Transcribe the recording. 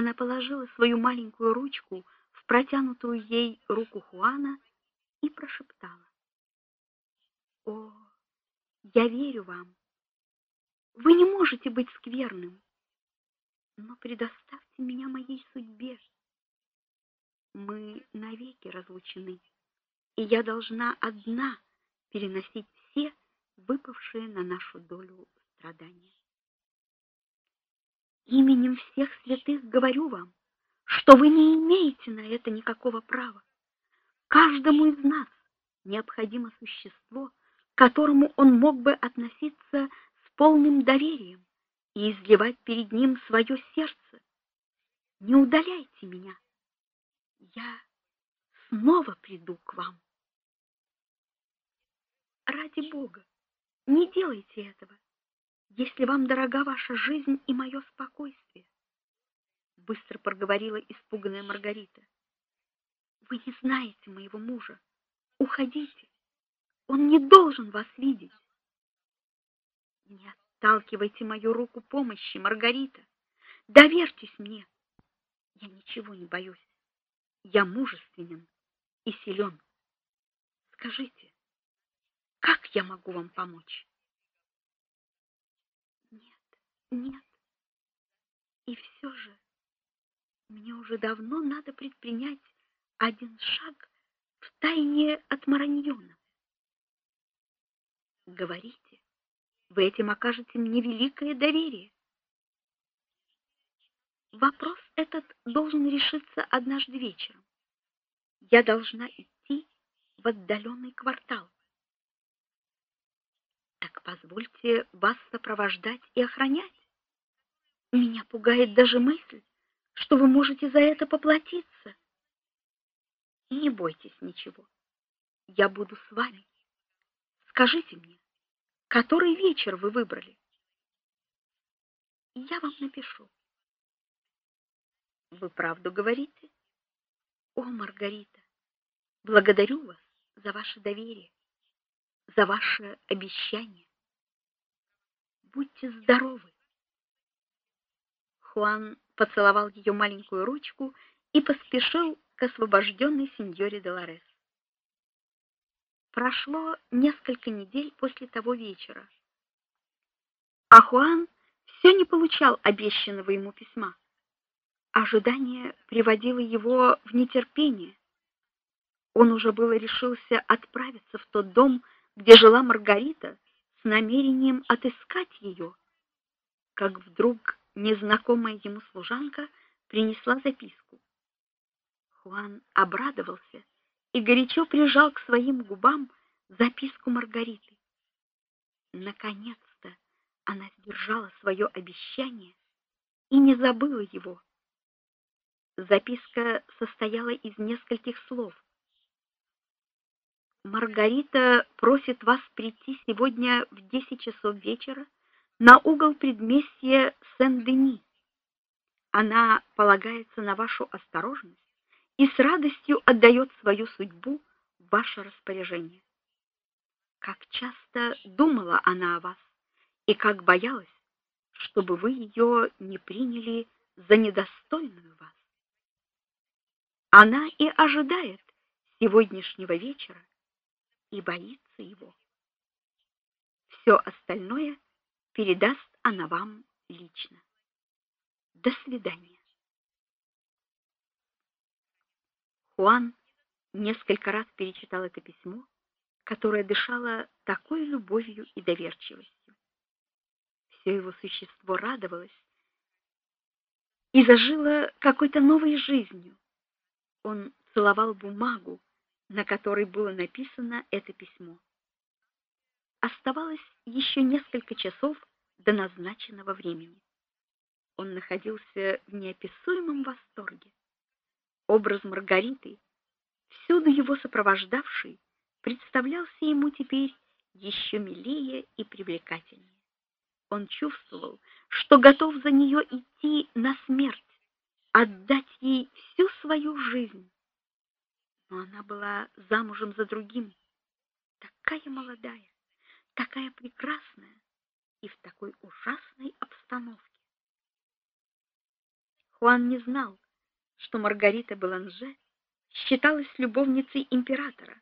Она положила свою маленькую ручку в протянутую ей руку Хуана и прошептала: "О, я верю вам. Вы не можете быть скверным, но предоставьте меня моей судьбе. Мы навеки разлучены, и я должна одна переносить все выпавшие на нашу долю страдания. Именем всех святых говорю вам, что вы не имеете на это никакого права. Каждому из нас необходимо существо, к которому он мог бы относиться с полным доверием и изливать перед ним свое сердце. Не удаляйте меня. Я снова приду к вам. Ради Бога, не делайте этого, если вам дорога ваша жизнь и мое спокойствие, быстро проговорила испуганная Маргарита. Вы не знаете моего мужа. Уходите. Он не должен вас видеть. Не отталкивайте мою руку помощи, Маргарита. Доверьтесь мне. Я ничего не боюсь. Я мужественен и силен. Скажите, как я могу вам помочь? Нет. И все же мне уже давно надо предпринять один шаг в тайне от Мараньона. Говорите, вы этим окажете мне великое доверие. Вопрос этот должен решиться однажды вечером. Я должна идти в отдаленный квартал. Так позвольте вас сопровождать и охранять. Меня пугает даже мысль, что вы можете за это поплатиться. Не бойтесь ничего. Я буду с вами. Скажите мне, который вечер вы выбрали? Я вам напишу. Вы правду говорите? О, Маргарита, благодарю вас за ваше доверие, за ваше обещание. Будьте здоровы. Хуан поцеловал ее маленькую ручку и поспешил к освобожденной сеньоре Долорес. Прошло несколько недель после того вечера. А Хуан все не получал обещанного ему письма. Ожидание приводило его в нетерпение. Он уже было решился отправиться в тот дом, где жила Маргарита, с намерением отыскать ее, как вдруг незнакомая ему служанка принесла записку. Хуан обрадовался и горячо прижал к своим губам записку Маргариты. Наконец-то она сдержала свое обещание и не забыла его. Записка состояла из нескольких слов. Маргарита просит вас прийти сегодня в 10 часов вечера на угол предместья Сен-Дени. Она полагается на вашу осторожность и с радостью отдает свою судьбу в ваше распоряжение. Как часто думала она о вас и как боялась, чтобы вы ее не приняли за недостойную вас. Она и ожидает сегодняшнего вечера и боится его. Все остальное передаст она вам лично. До свидания. Хуан несколько раз перечитал это письмо, которое дышало такой любовью и доверчивостью. Все его существо радовалось и зажило какой-то новой жизнью. Он целовал бумагу, на которой было написано это письмо. Оставалось еще несколько часов до назначенного времени. Он находился в неописуемом восторге. Образ Маргариты, всюду его сопровождавший, представлялся ему теперь еще милее и привлекательнее. Он чувствовал, что готов за нее идти на смерть, отдать ей всю свою жизнь. Но она была замужем за другим, такая молодая, такая прекрасная и в такой ужасной обстановке. Хуан не знал, что Маргарита Беланже считалась любовницей императора